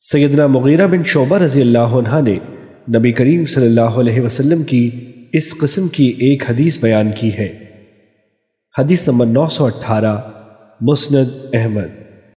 سیدنا مغیرہ بن شعبہ رضی اللہ عنہ نے نبی کریم صلی اللہ علیہ وسلم کی اس قسم کی ایک حدیث بیان کی ہے۔ حدیث نمبر نو سو اٹھارہ، مسند احمد۔